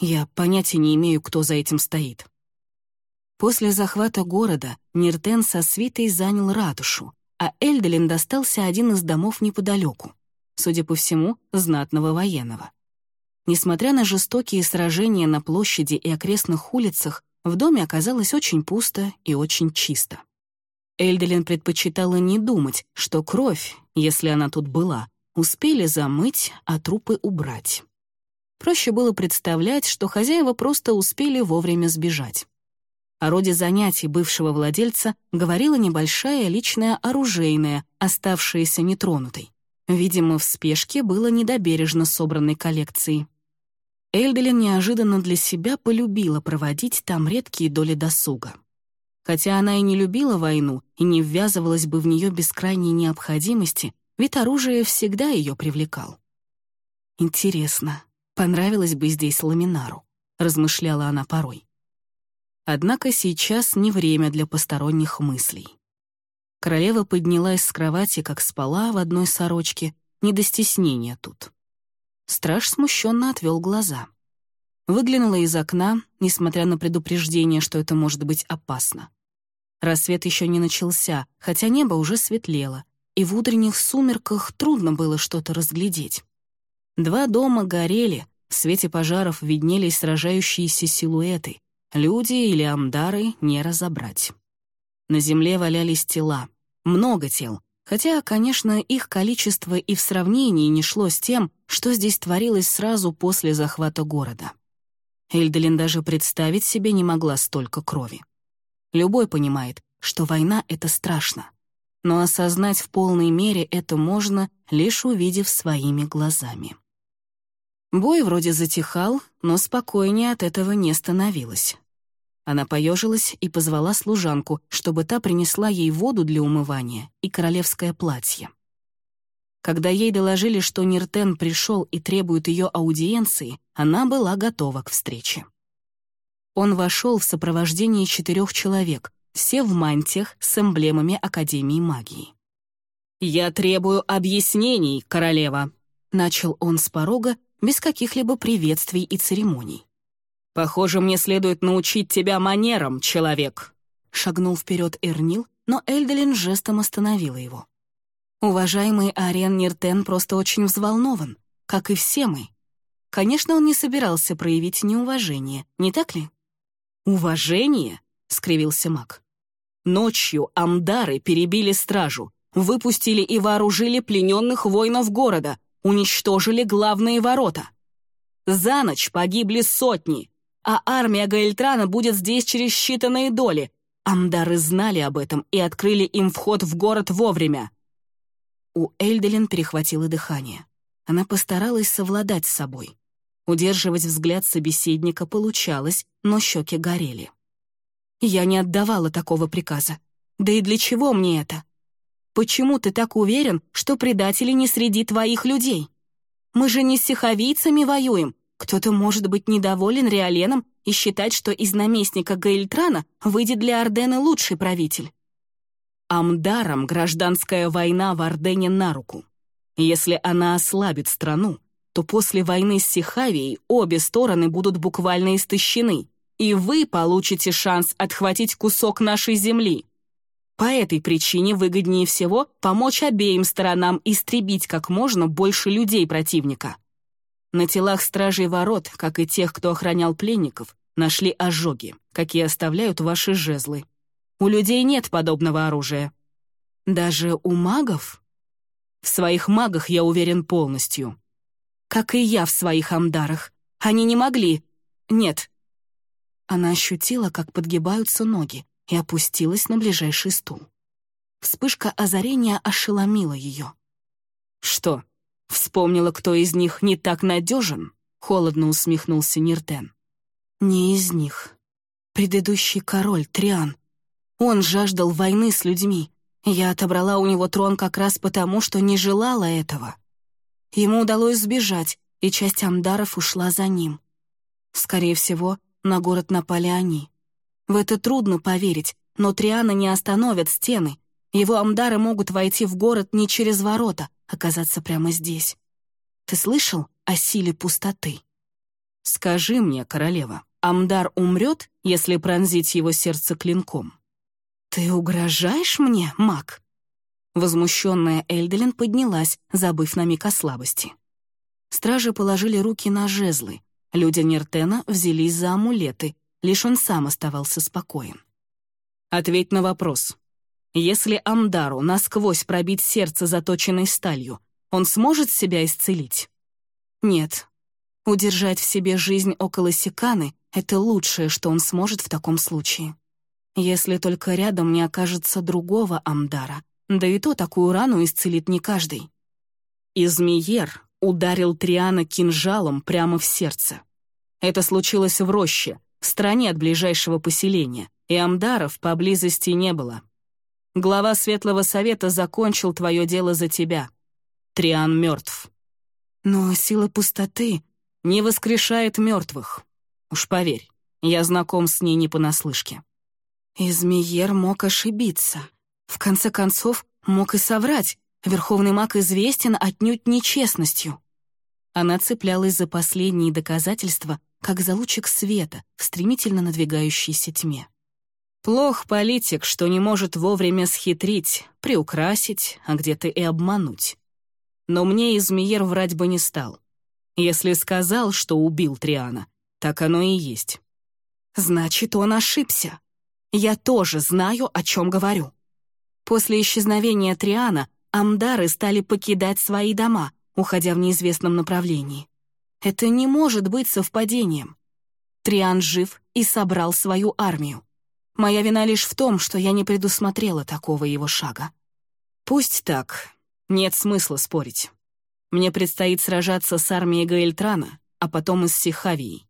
Я понятия не имею, кто за этим стоит. После захвата города Ниртен со свитой занял ратушу, а Эльделин достался один из домов неподалеку судя по всему, знатного военного. Несмотря на жестокие сражения на площади и окрестных улицах, в доме оказалось очень пусто и очень чисто. Эльделин предпочитала не думать, что кровь, если она тут была, успели замыть, а трупы убрать. Проще было представлять, что хозяева просто успели вовремя сбежать. О роде занятий бывшего владельца говорила небольшая личная оружейная, оставшаяся нетронутой. Видимо, в спешке было недобережно собранной коллекции. Эльделин неожиданно для себя полюбила проводить там редкие доли досуга. Хотя она и не любила войну и не ввязывалась бы в нее без крайней необходимости, вид оружия всегда ее привлекал. «Интересно, понравилось бы здесь Ламинару», — размышляла она порой. Однако сейчас не время для посторонних мыслей. Королева поднялась с кровати, как спала в одной сорочке, не до стеснения тут. Страж смущенно отвел глаза. Выглянула из окна, несмотря на предупреждение, что это может быть опасно. Рассвет еще не начался, хотя небо уже светлело, и в утренних сумерках трудно было что-то разглядеть. Два дома горели, в свете пожаров виднелись сражающиеся силуэты. Люди или амдары не разобрать. На земле валялись тела. Много тел. Хотя, конечно, их количество и в сравнении не шло с тем, что здесь творилось сразу после захвата города. Эльделин даже представить себе не могла столько крови. Любой понимает, что война — это страшно. Но осознать в полной мере это можно, лишь увидев своими глазами. Бой вроде затихал, но спокойнее от этого не становилось. Она поежилась и позвала служанку, чтобы та принесла ей воду для умывания и королевское платье. Когда ей доложили, что Ниртен пришел и требует ее аудиенции, она была готова к встрече. Он вошел в сопровождении четырех человек, все в мантиях с эмблемами Академии магии. «Я требую объяснений, королева», — начал он с порога без каких-либо приветствий и церемоний. «Похоже, мне следует научить тебя манерам, человек!» Шагнул вперед Эрнил, но Эльделин жестом остановила его. Уважаемый Ариен Ниртен просто очень взволнован, как и все мы. Конечно, он не собирался проявить неуважение, не так ли? «Уважение?» — скривился маг. «Ночью амдары перебили стражу, выпустили и вооружили плененных воинов города, уничтожили главные ворота. За ночь погибли сотни, а армия Гаэльтрана будет здесь через считанные доли. Амдары знали об этом и открыли им вход в город вовремя. У Эльделин перехватило дыхание. Она постаралась совладать с собой. Удерживать взгляд собеседника получалось, но щеки горели. «Я не отдавала такого приказа. Да и для чего мне это? Почему ты так уверен, что предатели не среди твоих людей? Мы же не с сиховийцами воюем, кто-то может быть недоволен Риоленом и считать, что из наместника Гаильтрана выйдет для Ордена лучший правитель. Амдарам гражданская война в Ордене на руку. Если она ослабит страну, то после войны с Сихавией обе стороны будут буквально истощены, и вы получите шанс отхватить кусок нашей земли. По этой причине выгоднее всего помочь обеим сторонам истребить как можно больше людей противника. На телах стражей ворот, как и тех, кто охранял пленников, нашли ожоги, какие оставляют ваши жезлы. У людей нет подобного оружия. Даже у магов? В своих магах я уверен полностью. как и я в своих амдарах. Они не могли. Нет». Она ощутила, как подгибаются ноги, и опустилась на ближайший стул. Вспышка озарения ошеломила ее. «Что, вспомнила, кто из них не так надежен?» — холодно усмехнулся Ниртен. «Не из них. Предыдущий король, Триан. Он жаждал войны с людьми. Я отобрала у него трон как раз потому, что не желала этого. Ему удалось сбежать, и часть амдаров ушла за ним. Скорее всего, на город напали они. В это трудно поверить, но Триана не остановят стены. Его амдары могут войти в город не через ворота, оказаться прямо здесь. Ты слышал о силе пустоты? Скажи мне, королева, Амдар умрет, если пронзить его сердце клинком. «Ты угрожаешь мне, маг?» Возмущенная Эльделин поднялась, забыв на миг о слабости. Стражи положили руки на жезлы. Люди Нертена взялись за амулеты, лишь он сам оставался спокоен. «Ответь на вопрос. Если Амдару насквозь пробить сердце заточенной сталью, он сможет себя исцелить?» «Нет. Удержать в себе жизнь около Секаны это лучшее, что он сможет в таком случае. Если только рядом не окажется другого Амдара, да и то такую рану исцелит не каждый. Измиер ударил Триана кинжалом прямо в сердце. Это случилось в роще, в стороне от ближайшего поселения, и Амдаров поблизости не было. Глава Светлого Совета закончил твое дело за тебя. Триан мертв. Но сила пустоты не воскрешает мертвых. Уж поверь, я знаком с ней не понаслышке. Измиер мог ошибиться. В конце концов, мог и соврать. Верховный маг известен отнюдь нечестностью. Она цеплялась за последние доказательства, как за лучик света в стремительно надвигающейся тьме. Плох политик, что не может вовремя схитрить, приукрасить, а где-то и обмануть. Но мне Измиер врать бы не стал. Если сказал, что убил Триана, так оно и есть. Значит, он ошибся. Я тоже знаю, о чем говорю. После исчезновения Триана амдары стали покидать свои дома, уходя в неизвестном направлении. Это не может быть совпадением. Триан жив и собрал свою армию. Моя вина лишь в том, что я не предусмотрела такого его шага. Пусть так. Нет смысла спорить. Мне предстоит сражаться с армией Гаэльтрана, а потом и с Сихавией.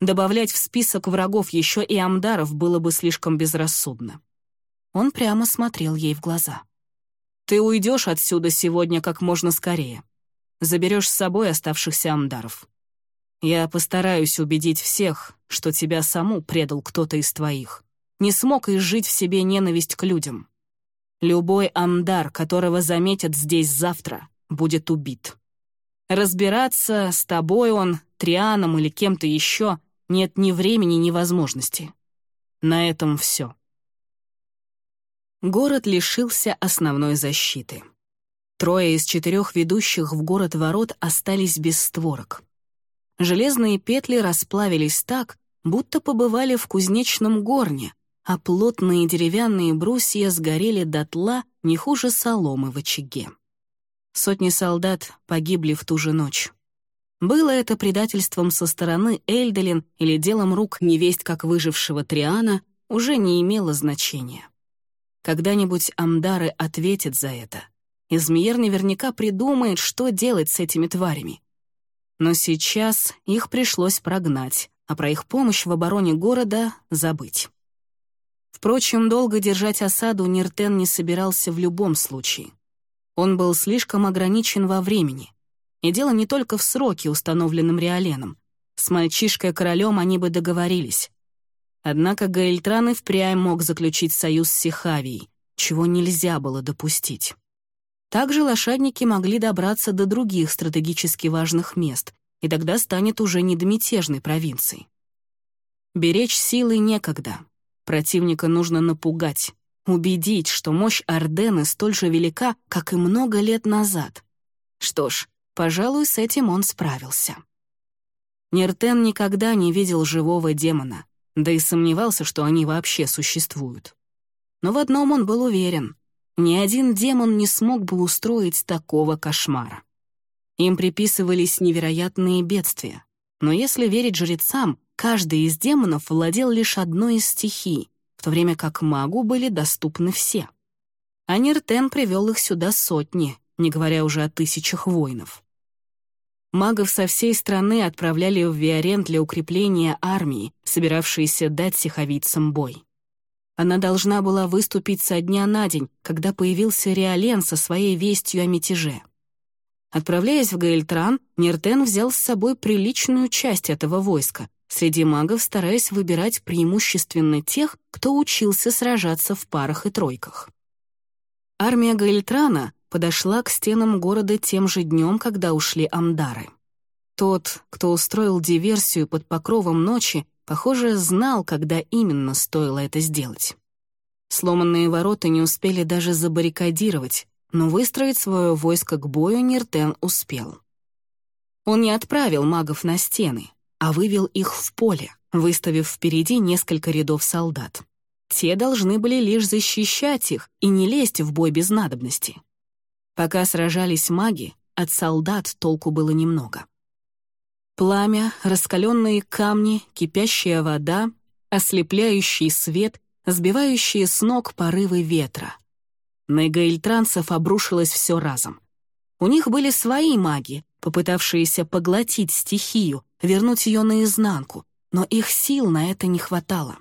Добавлять в список врагов еще и Амдаров было бы слишком безрассудно. Он прямо смотрел ей в глаза. «Ты уйдешь отсюда сегодня как можно скорее. Заберешь с собой оставшихся Амдаров. Я постараюсь убедить всех, что тебя саму предал кто-то из твоих. Не смог изжить в себе ненависть к людям. Любой Амдар, которого заметят здесь завтра, будет убит. Разбираться, с тобой он, Трианом или кем-то еще, нет ни времени, ни возможности. На этом все. Город лишился основной защиты. Трое из четырех ведущих в город ворот остались без створок. Железные петли расплавились так, будто побывали в кузнечном горне, а плотные деревянные брусья сгорели дотла не хуже соломы в очаге. Сотни солдат погибли в ту же ночь. Было это предательством со стороны Эльделин или делом рук невесть как выжившего Триана, уже не имело значения. Когда-нибудь Амдары ответят за это. Измиер наверняка придумает, что делать с этими тварями. Но сейчас их пришлось прогнать, а про их помощь в обороне города забыть. Впрочем, долго держать осаду Ниртен не собирался в любом случае. Он был слишком ограничен во времени. И дело не только в сроке, установленном Риоленом. С мальчишкой-королем они бы договорились. Однако Гаэльтран и впрямь мог заключить союз с Сихавией, чего нельзя было допустить. Также лошадники могли добраться до других стратегически важных мест, и тогда станет уже не до мятежной провинции. Беречь силы некогда. Противника нужно напугать, убедить, что мощь Ордены столь же велика, как и много лет назад. Что ж, Пожалуй, с этим он справился. Нертен никогда не видел живого демона, да и сомневался, что они вообще существуют. Но в одном он был уверен — ни один демон не смог бы устроить такого кошмара. Им приписывались невероятные бедствия. Но если верить жрецам, каждый из демонов владел лишь одной из стихий, в то время как магу были доступны все. А Ниртен привел их сюда сотни, не говоря уже о тысячах воинов. Магов со всей страны отправляли в Виарен для укрепления армии, собиравшейся дать сиховицам бой. Она должна была выступить со дня на день, когда появился Реален со своей вестью о мятеже. Отправляясь в Гаэльтран, Нертен взял с собой приличную часть этого войска, среди магов стараясь выбирать преимущественно тех, кто учился сражаться в парах и тройках. Армия Гаэльтрана подошла к стенам города тем же днем, когда ушли амдары. Тот, кто устроил диверсию под покровом ночи, похоже, знал, когда именно стоило это сделать. Сломанные ворота не успели даже забаррикадировать, но выстроить свое войско к бою Ниртен успел. Он не отправил магов на стены, а вывел их в поле, выставив впереди несколько рядов солдат. Те должны были лишь защищать их и не лезть в бой без надобности. Пока сражались маги, от солдат толку было немного. Пламя, раскаленные камни, кипящая вода, ослепляющий свет, сбивающие с ног порывы ветра. На гаильтрансов обрушилось все разом. У них были свои маги, попытавшиеся поглотить стихию, вернуть ее наизнанку, но их сил на это не хватало.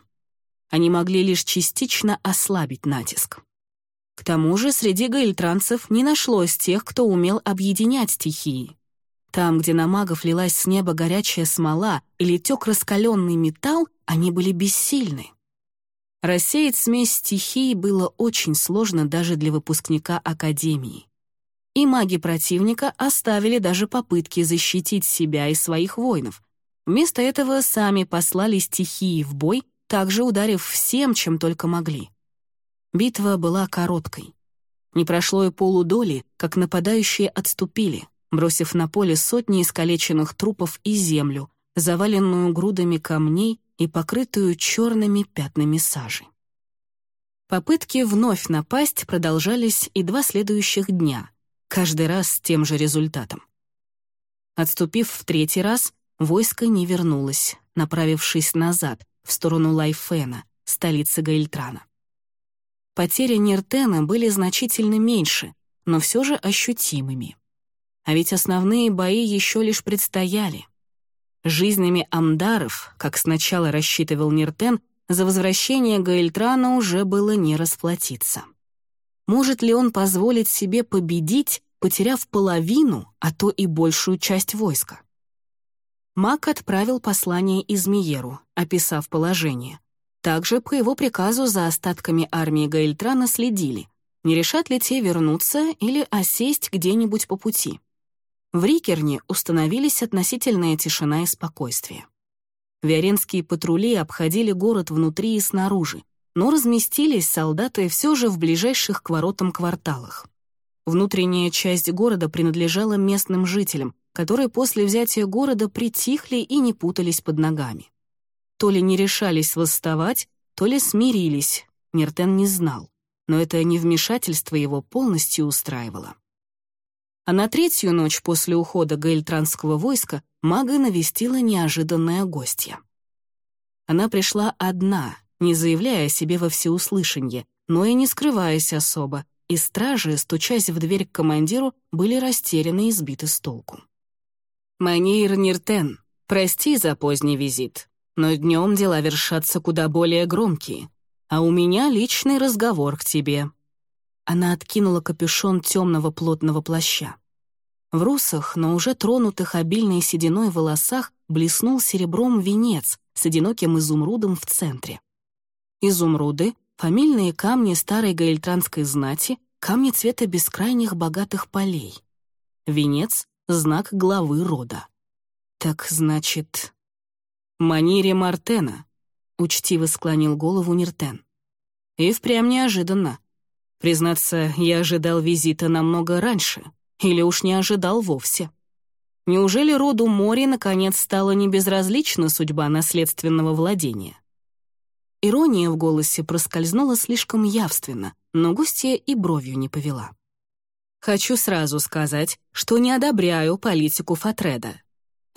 Они могли лишь частично ослабить натиск. К тому же среди гаильтранцев не нашлось тех, кто умел объединять стихии. Там, где на магов лилась с неба горячая смола или тек раскаленный металл, они были бессильны. Рассеять смесь стихий было очень сложно даже для выпускника Академии. И маги противника оставили даже попытки защитить себя и своих воинов. Вместо этого сами послали стихии в бой, также ударив всем, чем только могли. Битва была короткой. Не прошло и полудоли, как нападающие отступили, бросив на поле сотни искалеченных трупов и землю, заваленную грудами камней и покрытую черными пятнами сажи. Попытки вновь напасть продолжались и два следующих дня, каждый раз с тем же результатом. Отступив в третий раз, войско не вернулось, направившись назад, в сторону Лайфена, столицы Гаэльтрана. Потери Ниртена были значительно меньше, но все же ощутимыми. А ведь основные бои еще лишь предстояли. Жизнями амдаров, как сначала рассчитывал Ниртен, за возвращение Гаэльтрана уже было не расплатиться. Может ли он позволить себе победить, потеряв половину, а то и большую часть войска? Мак отправил послание Измиеру, описав положение. Также по его приказу за остатками армии Гаэльтрана следили, не решат ли те вернуться или осесть где-нибудь по пути. В Рикерне установились относительная тишина и спокойствие. Виоренские патрули обходили город внутри и снаружи, но разместились солдаты все же в ближайших к воротам кварталах. Внутренняя часть города принадлежала местным жителям, которые после взятия города притихли и не путались под ногами. То ли не решались восставать, то ли смирились, Нертен не знал, но это невмешательство его полностью устраивало. А на третью ночь после ухода гаэльтранского войска мага навестила неожиданная гостья. Она пришла одна, не заявляя о себе во всеуслышанье, но и не скрываясь особо, и стражи, стучась в дверь к командиру, были растеряны и сбиты с толку. «Манейр Ниртен, прости за поздний визит но днем дела вершатся куда более громкие, а у меня личный разговор к тебе». Она откинула капюшон темного плотного плаща. В русах, но уже тронутых обильной сединой волосах блеснул серебром венец с одиноким изумрудом в центре. Изумруды — фамильные камни старой гаэльтранской знати, камни цвета бескрайних богатых полей. Венец — знак главы рода. Так значит, «Манире Мартена», — учтиво склонил голову Ниртен. «И впрямь неожиданно. Признаться, я ожидал визита намного раньше, или уж не ожидал вовсе. Неужели роду Мори наконец стала небезразлична судьба наследственного владения?» Ирония в голосе проскользнула слишком явственно, но гостья и бровью не повела. Хочу сразу сказать, что не одобряю политику Фатреда.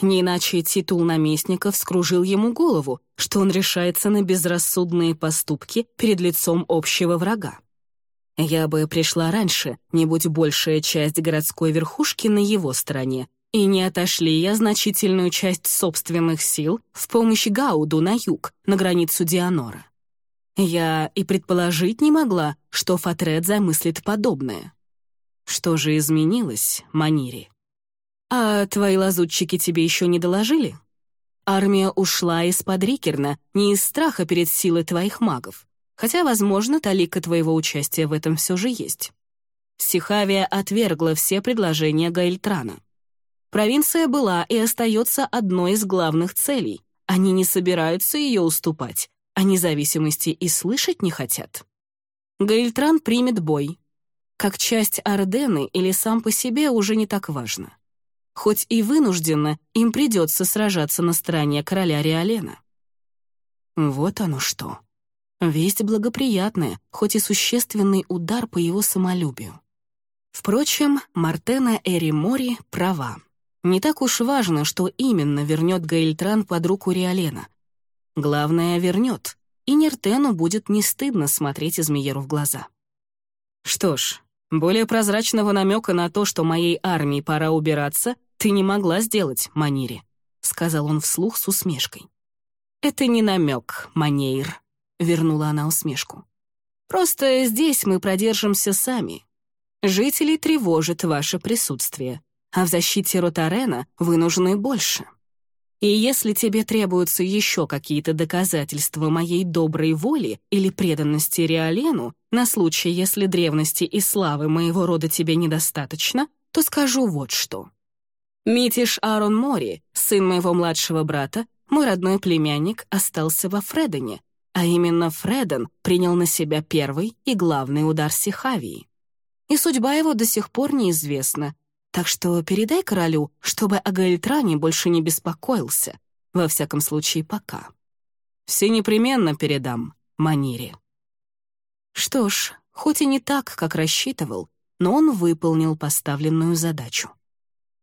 Не иначе титул наместника вскружил ему голову, что он решается на безрассудные поступки перед лицом общего врага. Я бы пришла раньше, не будь большая часть городской верхушки на его стороне, и не отошли я значительную часть собственных сил в помощь Гауду на юг, на границу Дианора. Я и предположить не могла, что Фатред замыслит подобное. Что же изменилось, Манири? А твои лазутчики тебе еще не доложили? Армия ушла из-под Рикерна не из страха перед силой твоих магов, хотя, возможно, талика твоего участия в этом все же есть. Сихавия отвергла все предложения Гаильтрана. Провинция была и остается одной из главных целей. Они не собираются ее уступать, а независимости и слышать не хотят. Гаильтран примет бой. Как часть Ордены или сам по себе уже не так важно. Хоть и вынужденно, им придется сражаться на стороне короля Риолена. Вот оно что. Весть благоприятная, хоть и существенный удар по его самолюбию. Впрочем, Мартена Эри Мори права. Не так уж важно, что именно вернет Гаильтран под руку Риолена. Главное — вернет, и Нертену будет не стыдно смотреть Измееру в глаза. Что ж, более прозрачного намека на то, что моей армии пора убираться, ты не могла сделать, Манири, — сказал он вслух с усмешкой. Это не намек, Манейр, — вернула она усмешку. «Просто здесь мы продержимся сами. Жителей тревожит ваше присутствие, а в защите Ротарена вы нужны больше. И если тебе требуются еще какие-то доказательства моей доброй воли или преданности Риолену на случай, если древности и славы моего рода тебе недостаточно, то скажу вот что. Митиш Арон Мори, сын моего младшего брата, мой родной племянник, остался во Фредене, а именно Фреден принял на себя первый и главный удар Сихавии. И судьба его до сих пор неизвестна, так что передай королю, чтобы о больше не беспокоился, во всяком случае пока. Все непременно передам, Манире. Что ж, хоть и не так, как рассчитывал, но он выполнил поставленную задачу.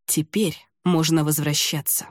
Теперь можно возвращаться.